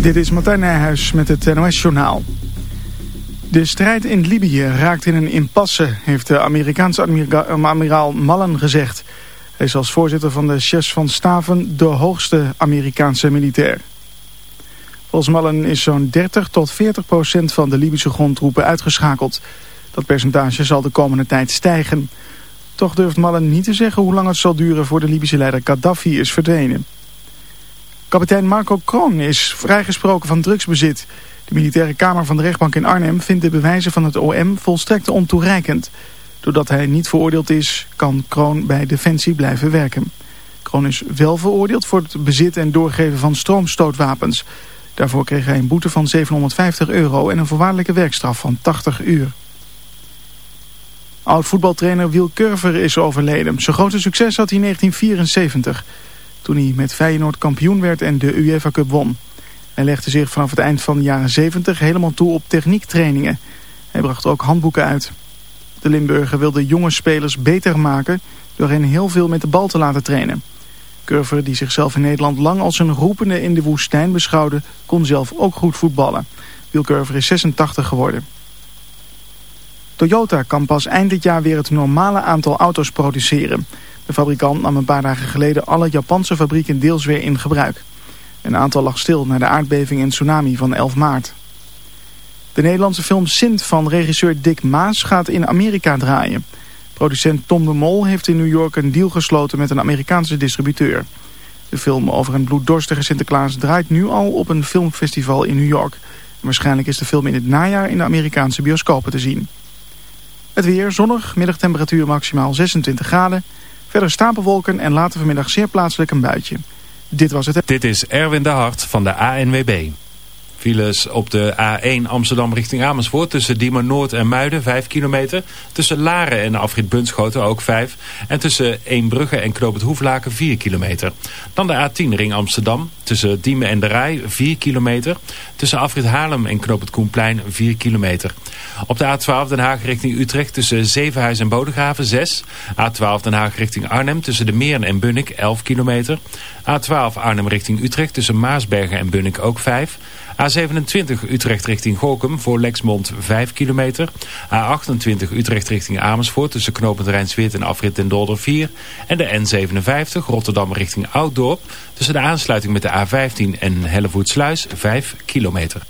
Dit is Martijn Nijhuis met het NOS-journaal. De strijd in Libië raakt in een impasse, heeft de Amerikaanse admiraal Mullen gezegd. Hij is als voorzitter van de chefs van staven de hoogste Amerikaanse militair. Volgens Mullen is zo'n 30 tot 40 procent van de Libische grondtroepen uitgeschakeld. Dat percentage zal de komende tijd stijgen. Toch durft Mullen niet te zeggen hoe lang het zal duren voor de Libische leider Gaddafi is verdwenen. Kapitein Marco Kroon is vrijgesproken van drugsbezit. De militaire kamer van de rechtbank in Arnhem vindt de bewijzen van het OM volstrekt ontoereikend. Doordat hij niet veroordeeld is, kan Kroon bij Defensie blijven werken. Kroon is wel veroordeeld voor het bezit en doorgeven van stroomstootwapens. Daarvoor kreeg hij een boete van 750 euro en een voorwaardelijke werkstraf van 80 uur. Oud-voetbaltrainer Wiel Curver is overleden. Zijn grootste succes had hij in 1974 toen hij met Feyenoord kampioen werd en de UEFA Cup won. Hij legde zich vanaf het eind van de jaren 70 helemaal toe op techniektrainingen. Hij bracht ook handboeken uit. De Limburger wilde jonge spelers beter maken door hen heel veel met de bal te laten trainen. Curver, die zichzelf in Nederland lang als een roepende in de woestijn beschouwde, kon zelf ook goed voetballen. Wiel Curver is 86 geworden. Toyota kan pas eind dit jaar weer het normale aantal auto's produceren. De fabrikant nam een paar dagen geleden alle Japanse fabrieken deels weer in gebruik. Een aantal lag stil na de aardbeving en tsunami van 11 maart. De Nederlandse film Sint van regisseur Dick Maas gaat in Amerika draaien. Producent Tom de Mol heeft in New York een deal gesloten met een Amerikaanse distributeur. De film over een bloeddorstige Sinterklaas draait nu al op een filmfestival in New York. waarschijnlijk is de film in het najaar in de Amerikaanse bioscopen te zien. Het weer zonnig, middagtemperatuur maximaal 26 graden. Verder stapelwolken en later vanmiddag zeer plaatselijk een buitje. Dit was het. Dit is Erwin de Hart van de ANWB. Files op de A1 Amsterdam richting Amersfoort tussen Diemer Noord en Muiden 5 kilometer. Tussen Laren en Afrit Bunschoten ook 5. En tussen Eembrugge en Knoop het Hoeflaken 4 kilometer. Dan de A10 ring Amsterdam tussen Diemen en de Rij 4 kilometer. Tussen Afrit Haarlem en Knoop het Koenplein 4 kilometer. Op de A12 Den Haag richting Utrecht tussen Zevenhuis en Bodegraven 6. A12 Den Haag richting Arnhem tussen de Meeren en Bunnik 11 kilometer. A12 Arnhem richting Utrecht tussen Maasbergen en Bunnik ook 5. A27 Utrecht richting Gorkum voor Lexmond 5 kilometer. A28 Utrecht richting Amersfoort tussen knooppunt Rijnsweert en afrit den Dolder 4. En de N57 Rotterdam richting Ouddorp tussen de aansluiting met de A15 en Hellevoetsluis 5 kilometer.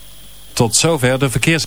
Tot zover de verkeers...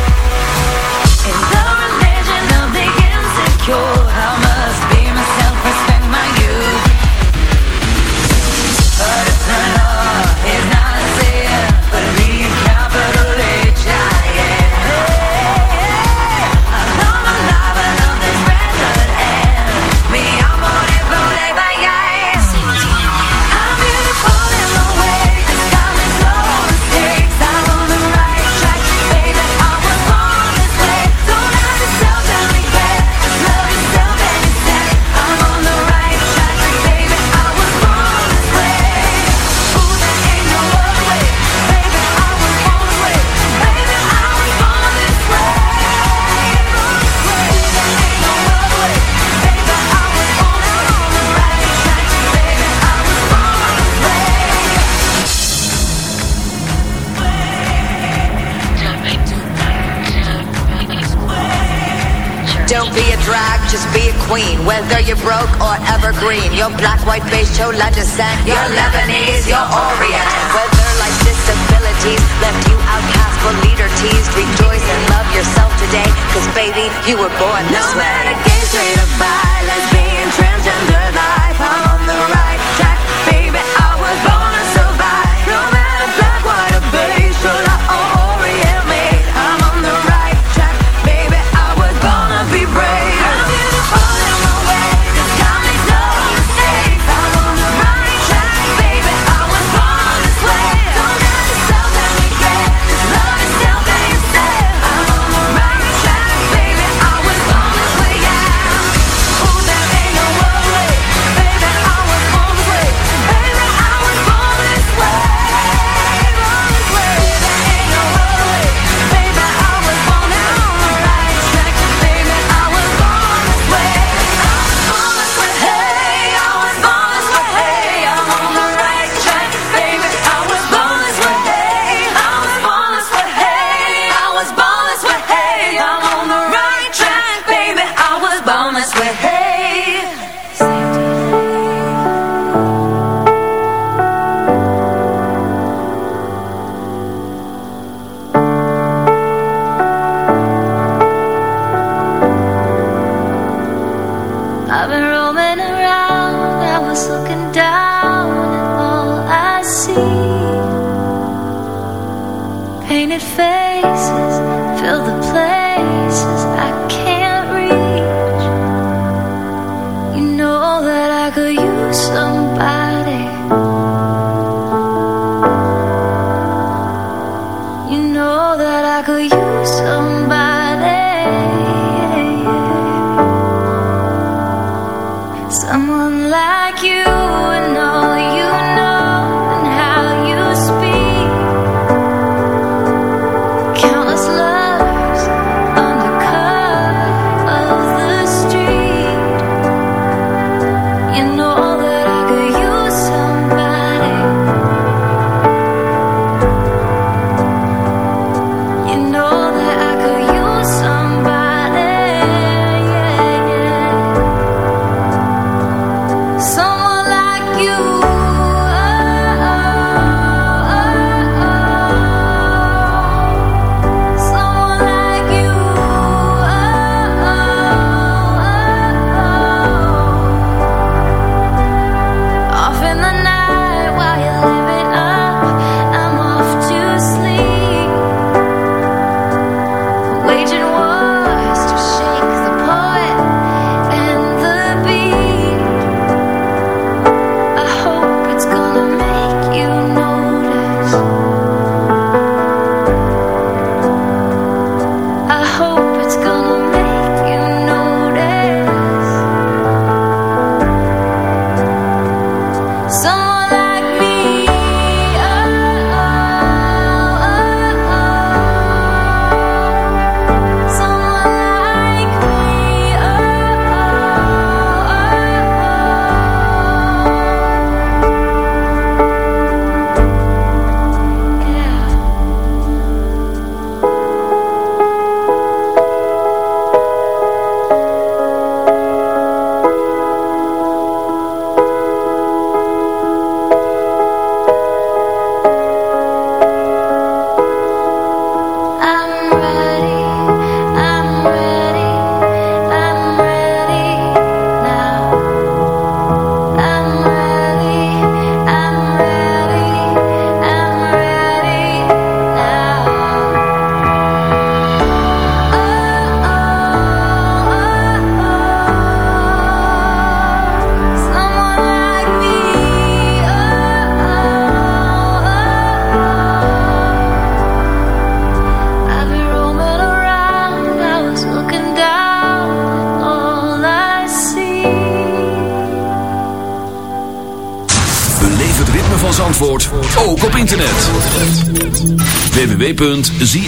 Whether you're broke or evergreen, your black, white, face, chola descent, your Lebanese, your Orient. Whether life's disabilities left you outcast for leader teased, rejoice and love yourself today, cause baby, you were born this no way. No matter gay, straight or bi.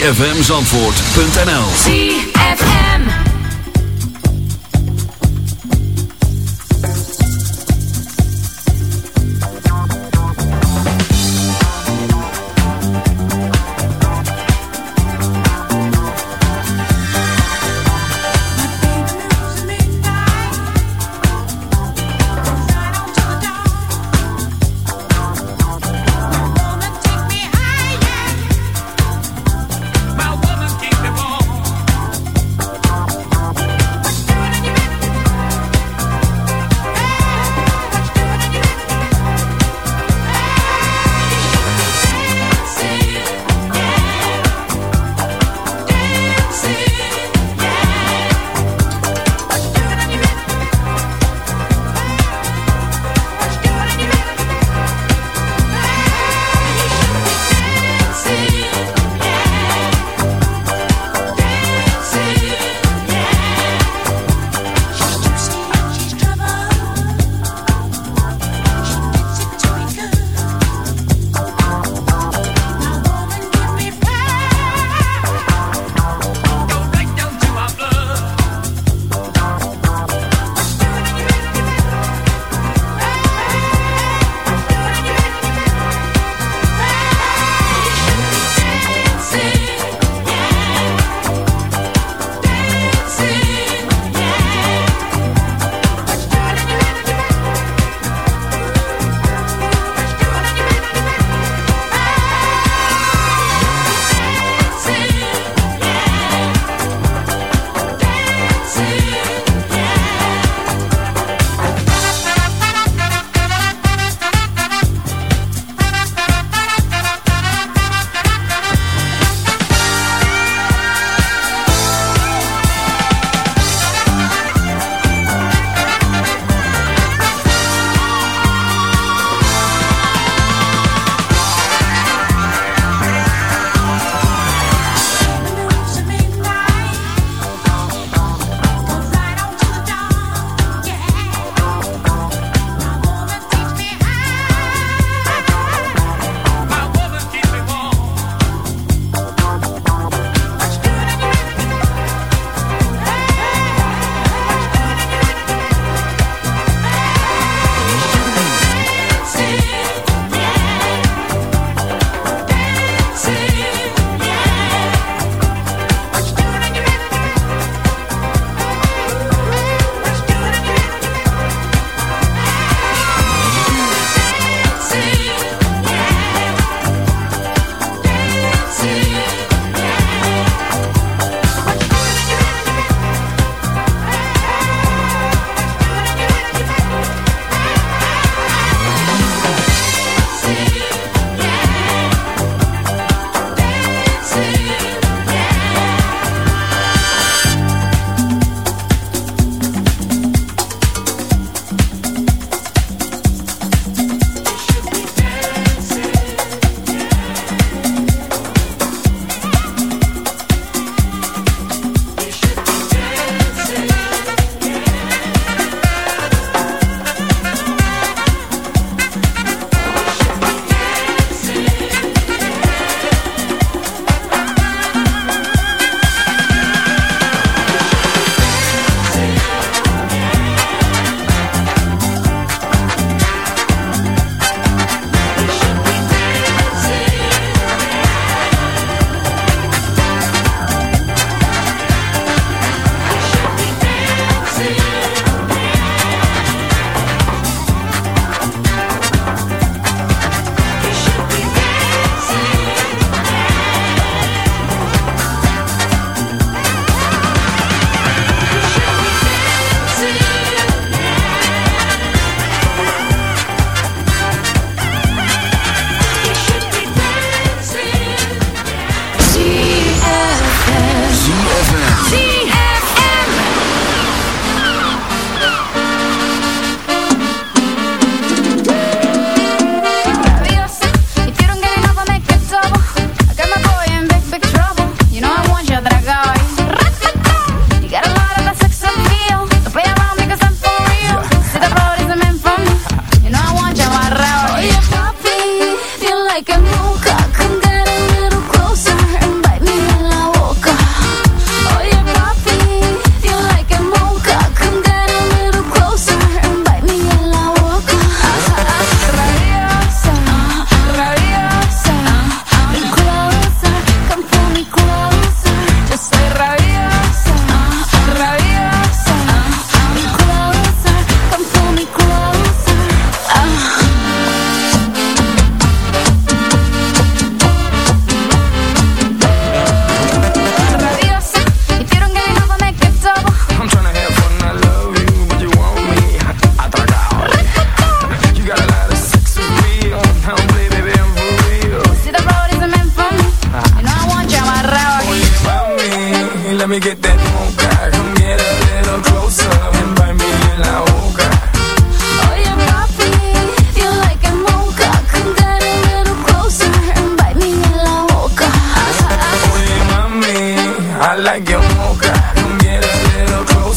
www.zfmzandvoort.nl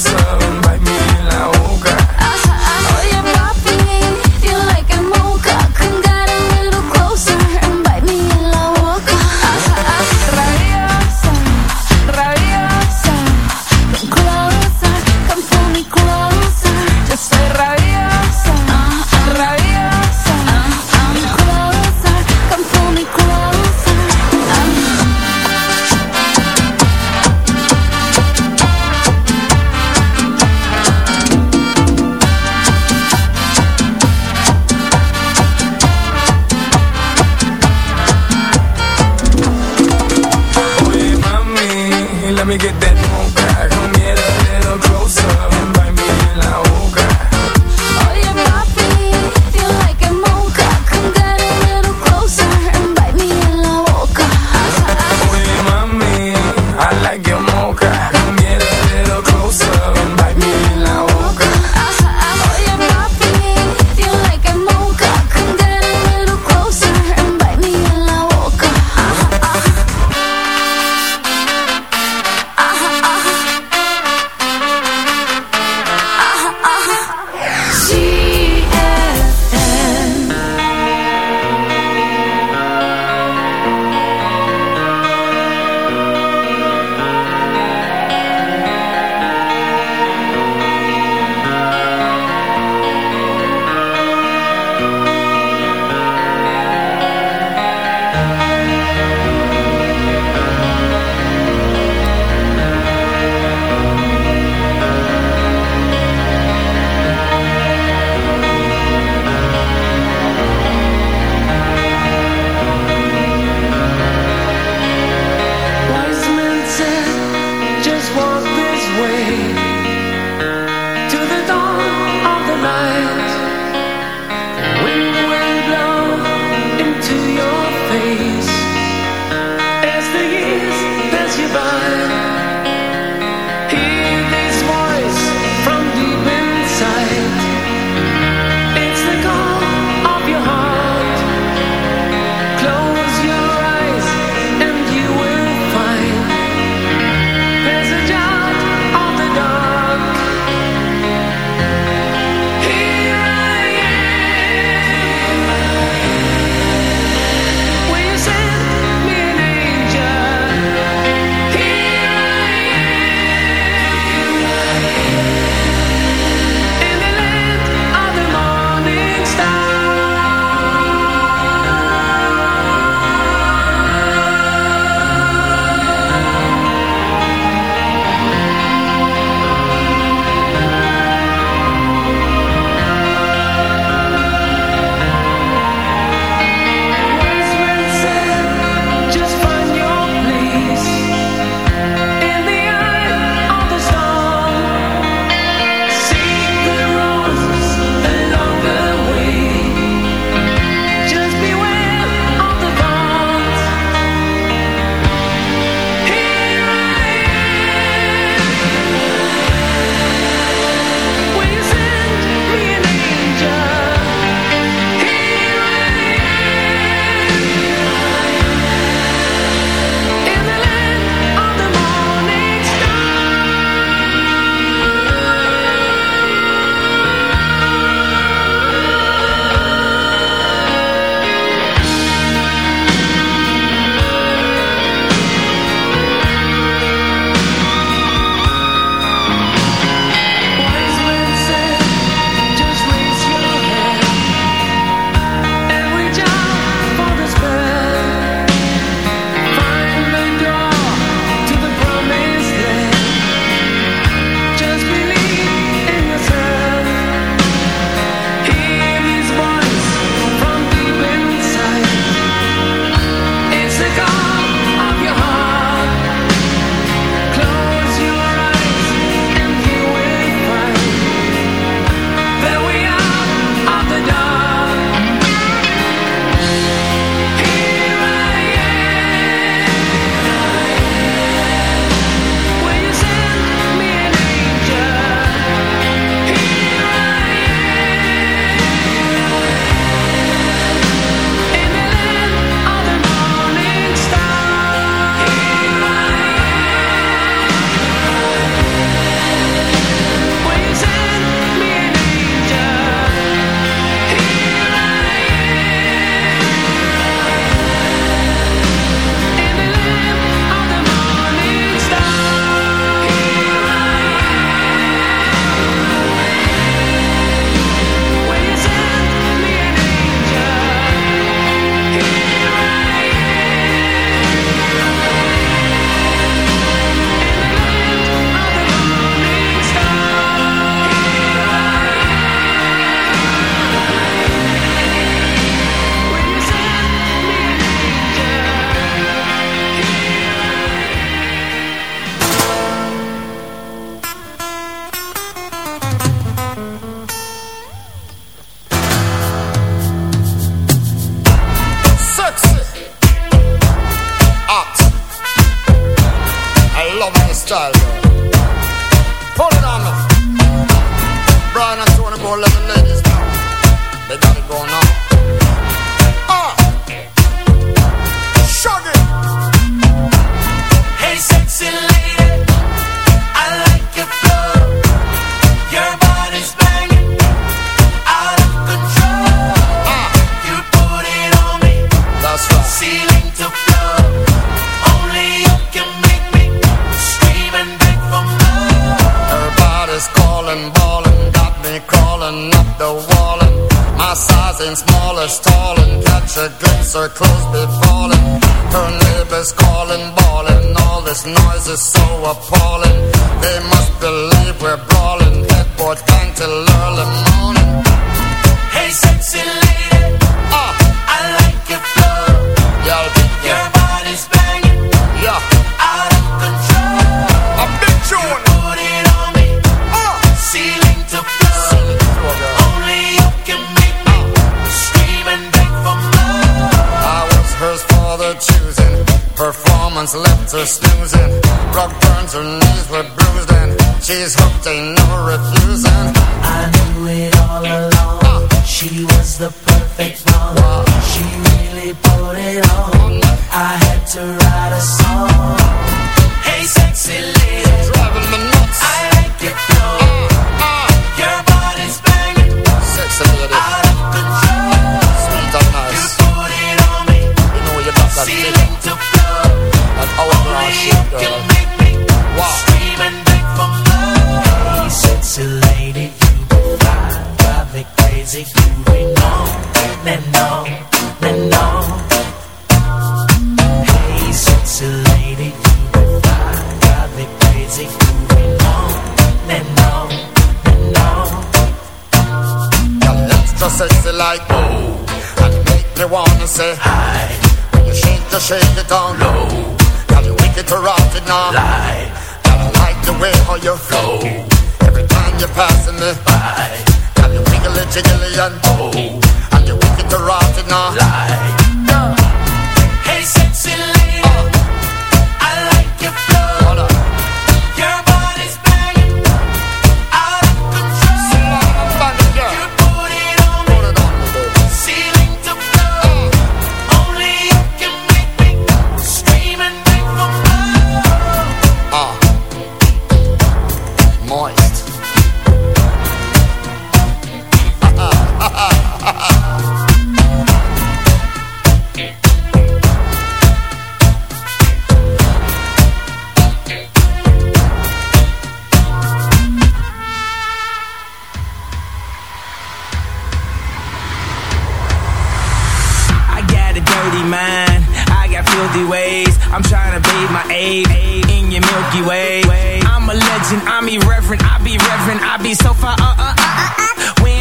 Uh-huh.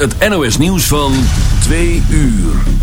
eerst het NOS nieuws van 2 uur.